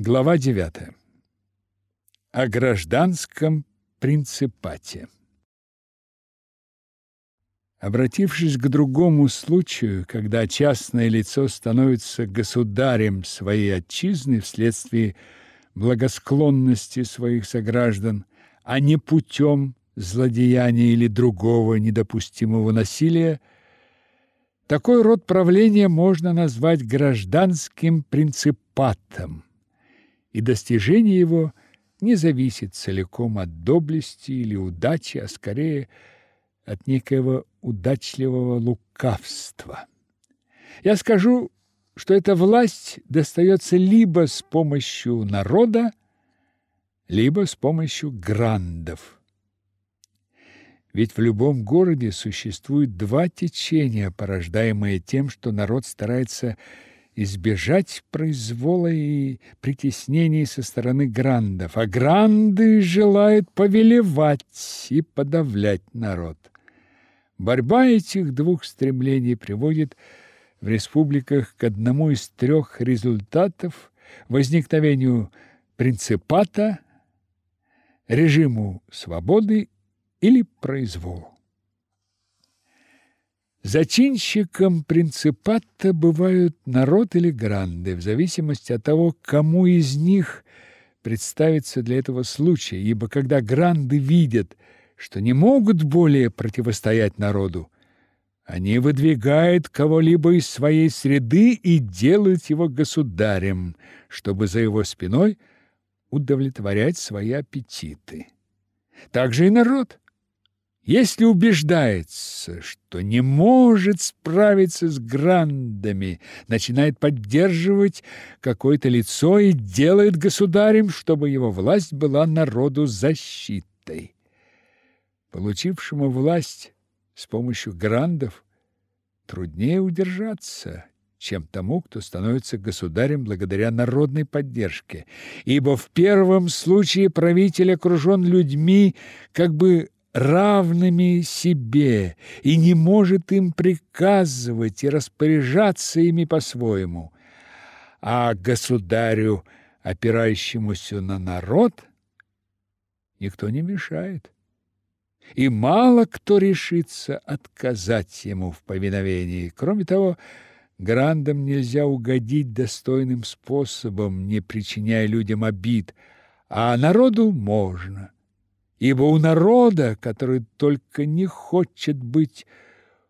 Глава 9. О гражданском принципате. Обратившись к другому случаю, когда частное лицо становится государем своей отчизны вследствие благосклонности своих сограждан, а не путем злодеяния или другого недопустимого насилия, такой род правления можно назвать гражданским принципатом и достижение его не зависит целиком от доблести или удачи, а скорее от некоего удачливого лукавства. Я скажу, что эта власть достается либо с помощью народа, либо с помощью грандов. Ведь в любом городе существует два течения, порождаемые тем, что народ старается избежать произвола и притеснений со стороны грандов, а гранды желают повелевать и подавлять народ. Борьба этих двух стремлений приводит в республиках к одному из трех результатов возникновению принципата, режиму свободы или произволу. Зачинщиком принципата бывают народ или гранды, в зависимости от того, кому из них представится для этого случая, ибо когда гранды видят, что не могут более противостоять народу, они выдвигают кого-либо из своей среды и делают его государем, чтобы за его спиной удовлетворять свои аппетиты. Также и народ – если убеждается, что не может справиться с грандами, начинает поддерживать какое-то лицо и делает государем, чтобы его власть была народу защитой. Получившему власть с помощью грандов труднее удержаться, чем тому, кто становится государем благодаря народной поддержке, ибо в первом случае правитель окружен людьми, как бы равными себе и не может им приказывать и распоряжаться ими по-своему. А государю, опирающемуся на народ, никто не мешает. И мало кто решится отказать ему в повиновении. Кроме того, грандам нельзя угодить достойным способом, не причиняя людям обид, а народу можно – ибо у народа, который только не хочет быть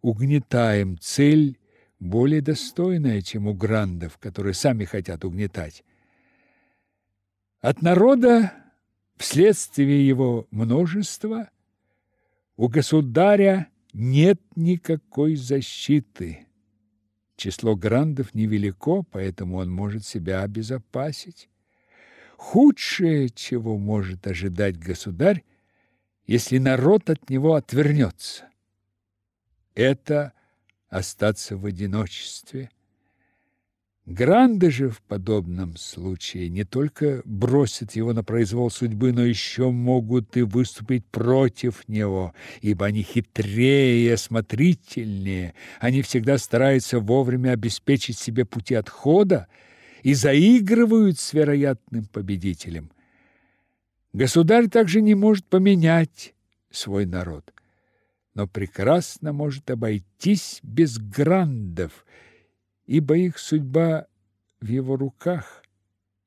угнетаем, цель более достойная, чем у грандов, которые сами хотят угнетать. От народа, вследствие его множества, у государя нет никакой защиты. Число грандов невелико, поэтому он может себя обезопасить. Худшее, чего может ожидать государь, если народ от него отвернется. Это остаться в одиночестве. Гранды же в подобном случае не только бросят его на произвол судьбы, но еще могут и выступить против него, ибо они хитрее и осмотрительнее. Они всегда стараются вовремя обеспечить себе пути отхода и заигрывают с вероятным победителем. Государь также не может поменять свой народ, но прекрасно может обойтись без грандов, ибо их судьба в его руках,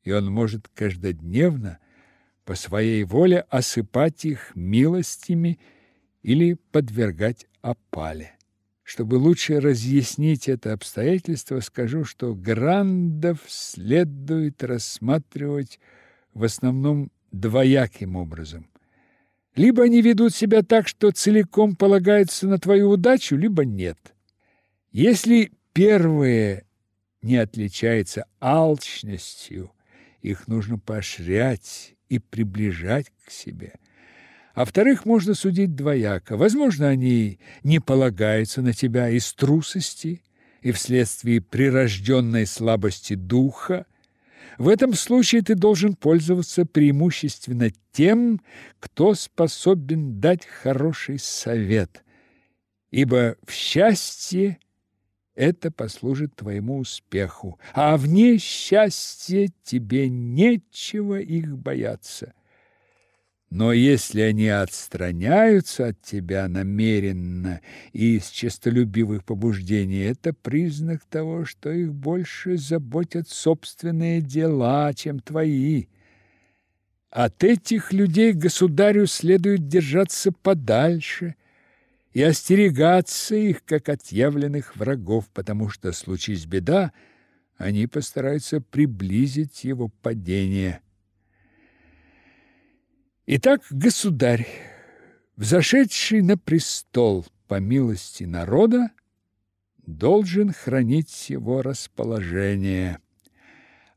и он может каждодневно по своей воле осыпать их милостями или подвергать опале. Чтобы лучше разъяснить это обстоятельство, скажу, что грандов следует рассматривать в основном двояким образом. Либо они ведут себя так, что целиком полагаются на твою удачу, либо нет. Если первые не отличаются алчностью, их нужно поощрять и приближать к себе. А вторых можно судить двояко. Возможно, они не полагаются на тебя из трусости и вследствие прирожденной слабости духа, в этом случае ты должен пользоваться преимущественно тем, кто способен дать хороший совет, ибо в счастье это послужит твоему успеху, а вне счастья тебе нечего их бояться. Но если они отстраняются от тебя намеренно и из честолюбивых побуждений, это признак того, что их больше заботят собственные дела, чем твои. От этих людей государю следует держаться подальше и остерегаться их, как отъявленных врагов, потому что, случись беда, они постараются приблизить его падение. Итак, государь, взошедший на престол по милости народа, должен хранить его расположение.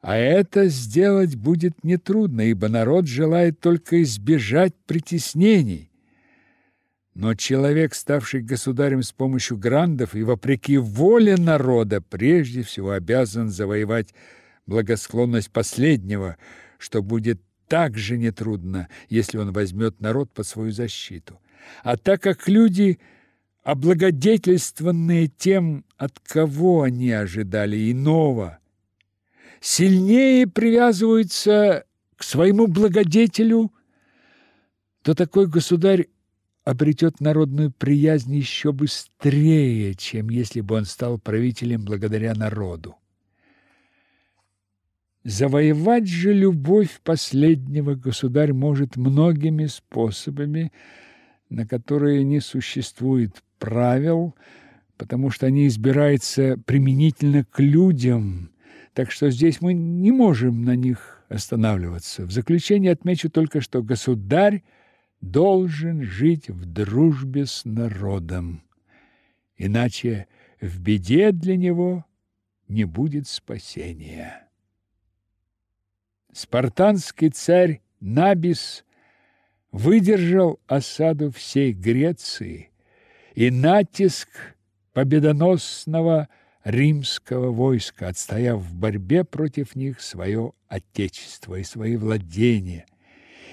А это сделать будет нетрудно, ибо народ желает только избежать притеснений. Но человек, ставший государем с помощью грандов и вопреки воле народа, прежде всего обязан завоевать благосклонность последнего, что будет так же нетрудно, если он возьмет народ под свою защиту. А так как люди, облагодетельствованные тем, от кого они ожидали иного, сильнее привязываются к своему благодетелю, то такой государь обретет народную приязнь еще быстрее, чем если бы он стал правителем благодаря народу. Завоевать же любовь последнего государь может многими способами, на которые не существует правил, потому что они избираются применительно к людям, так что здесь мы не можем на них останавливаться. В заключение отмечу только, что государь должен жить в дружбе с народом, иначе в беде для него не будет спасения. Спартанский царь Набис выдержал осаду всей Греции и натиск победоносного римского войска, отстояв в борьбе против них свое отечество и свои владения.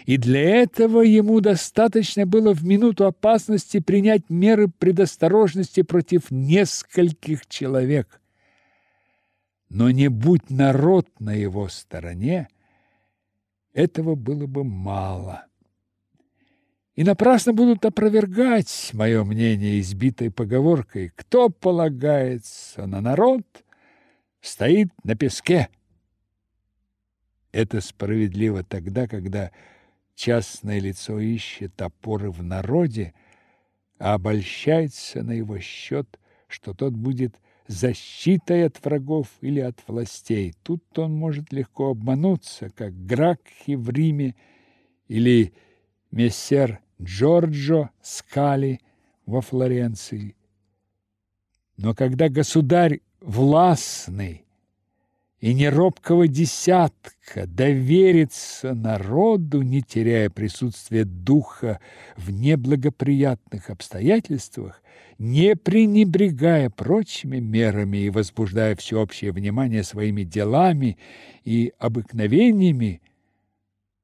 И для этого ему достаточно было в минуту опасности принять меры предосторожности против нескольких человек. Но не будь народ на его стороне, этого было бы мало. И напрасно будут опровергать мое мнение избитой поговоркой «Кто полагается на народ, стоит на песке». Это справедливо тогда, когда частное лицо ищет опоры в народе, а обольщается на его счет, что тот будет защитой от врагов или от властей. Тут он может легко обмануться, как Гракхи в Риме или мессер Джорджо Скали во Флоренции. Но когда государь властный и неробкого десятка довериться народу, не теряя присутствия духа в неблагоприятных обстоятельствах, не пренебрегая прочими мерами и возбуждая всеобщее внимание своими делами и обыкновениями,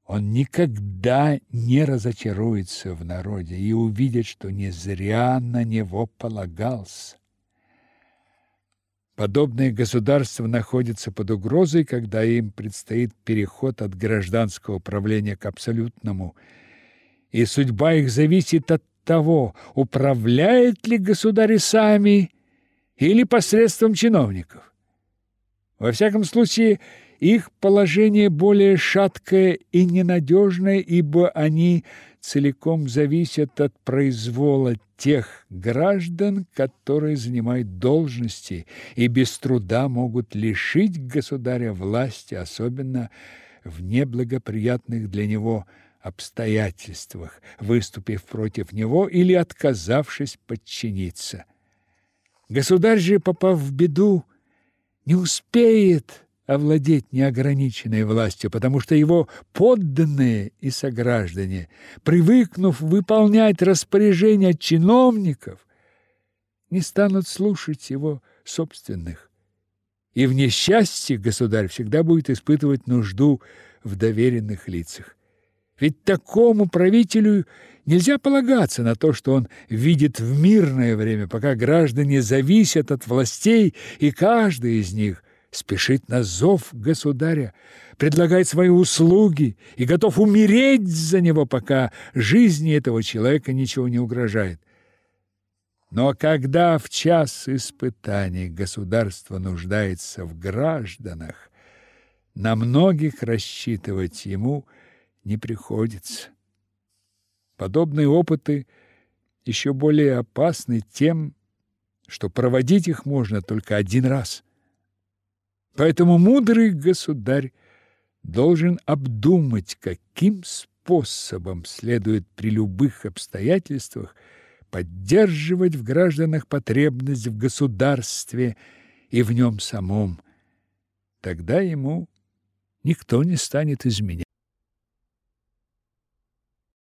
он никогда не разочаруется в народе и увидит, что не зря на него полагался. Подобные государства находятся под угрозой, когда им предстоит переход от гражданского правления к абсолютному, и судьба их зависит от того, управляет ли государи сами или посредством чиновников. Во всяком случае, их положение более шаткое и ненадежное, ибо они целиком зависят от произвола тех граждан, которые занимают должности и без труда могут лишить государя власти, особенно в неблагоприятных для него обстоятельствах, выступив против него или отказавшись подчиниться. Государь же, попав в беду, не успеет овладеть неограниченной властью, потому что его подданные и сограждане, привыкнув выполнять распоряжения чиновников, не станут слушать его собственных. И в несчастье государь всегда будет испытывать нужду в доверенных лицах. Ведь такому правителю нельзя полагаться на то, что он видит в мирное время, пока граждане зависят от властей, и каждый из них спешит на зов государя, предлагает свои услуги и готов умереть за него, пока жизни этого человека ничего не угрожает. Но когда в час испытаний государство нуждается в гражданах, на многих рассчитывать ему не приходится. Подобные опыты еще более опасны тем, что проводить их можно только один раз. Поэтому мудрый государь должен обдумать, каким способом следует при любых обстоятельствах поддерживать в гражданах потребность в государстве и в нем самом. Тогда ему никто не станет изменять.